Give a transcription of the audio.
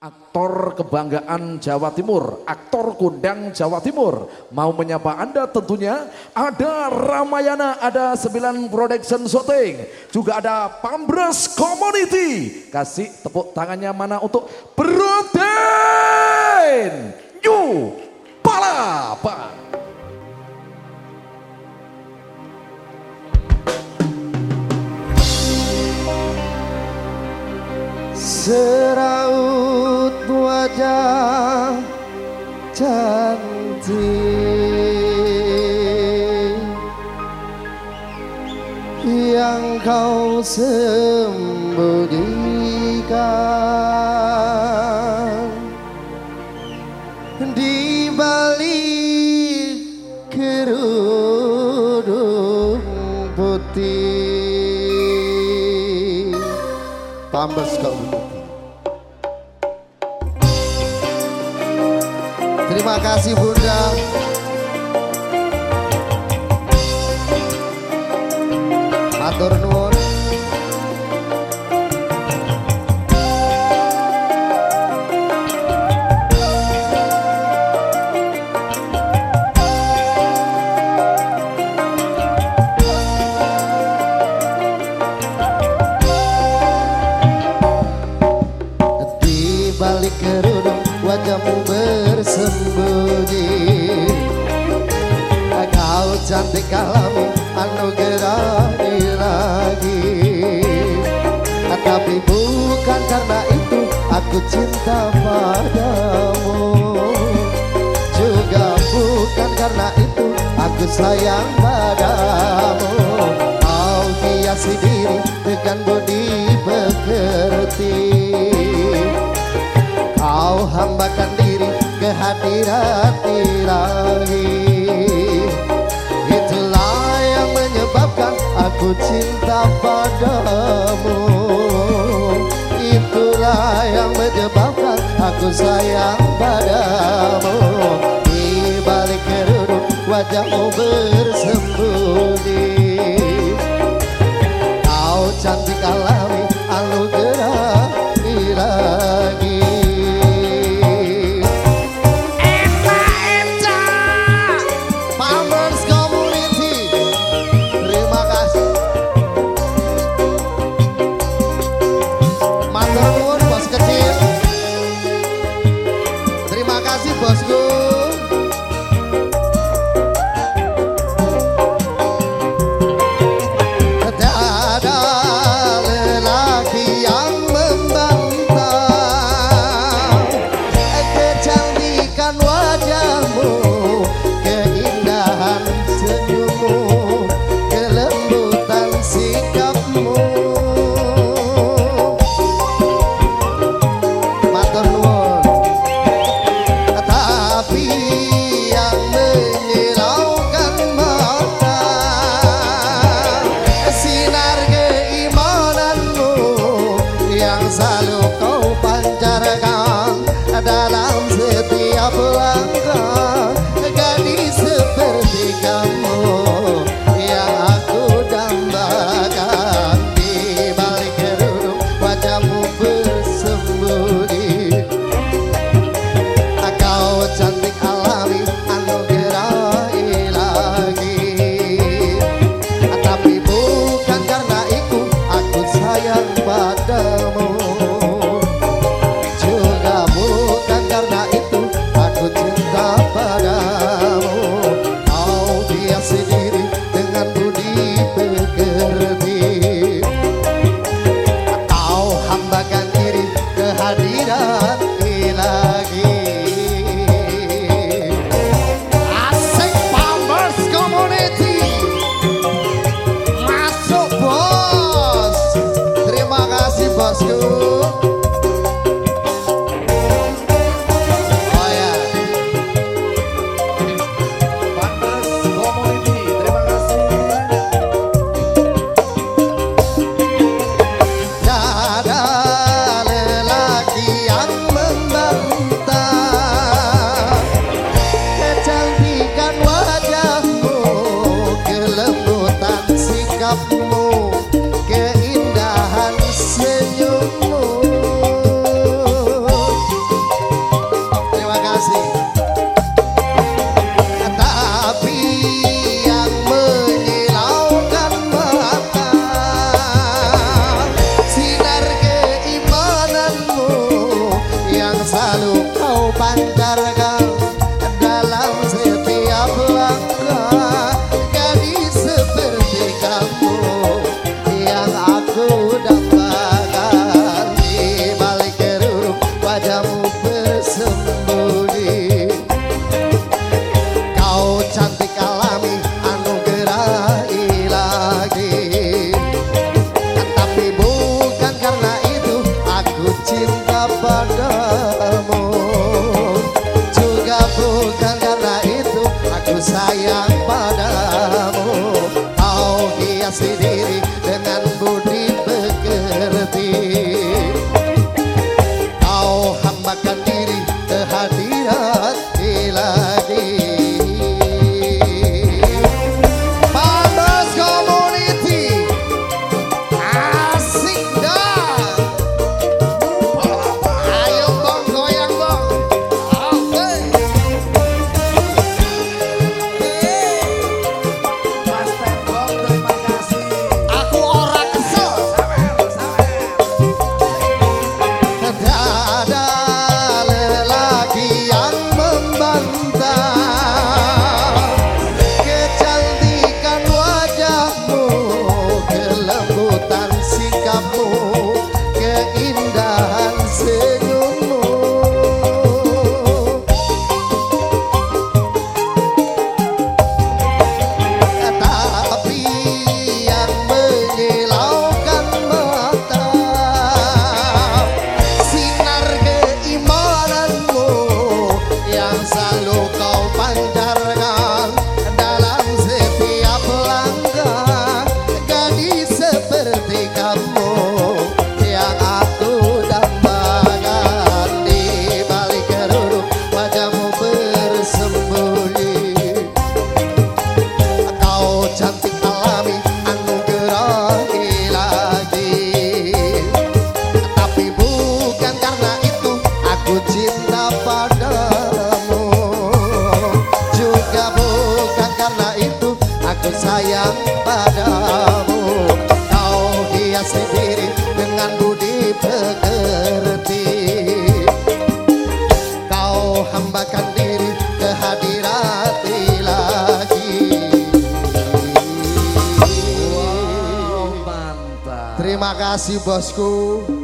Aktor kebanggaan Jawa Timur, aktor kondang Jawa Timur. Mau menyapa Anda tentunya ada Ramayana, ada 9 Production Shooting. Juga ada Pambres Community. Kasih tepuk tangannya mana untuk Broden New Palapa. Seraut kau sembunyikan. Di balik kerudung putih. Pambes kau Terima kasih Bunda. Balik kerudung wajahmu bersembunyi. Kau cantik alami anugerah lagi. Tapi bukan karena itu aku cinta padamu. Juga bukan karena itu aku sayang padamu. Kau hiasi diri dengan budi hambakan diri kehadiran ilahi Itulah yang menyebabkan aku cinta padamu. Itulah yang menyebabkan aku sayang padamu. Di balik kerudung wajahmu bersembunyi kasih bosku kehadiran ilahi cara Wow, mantap. Terima kasih bosku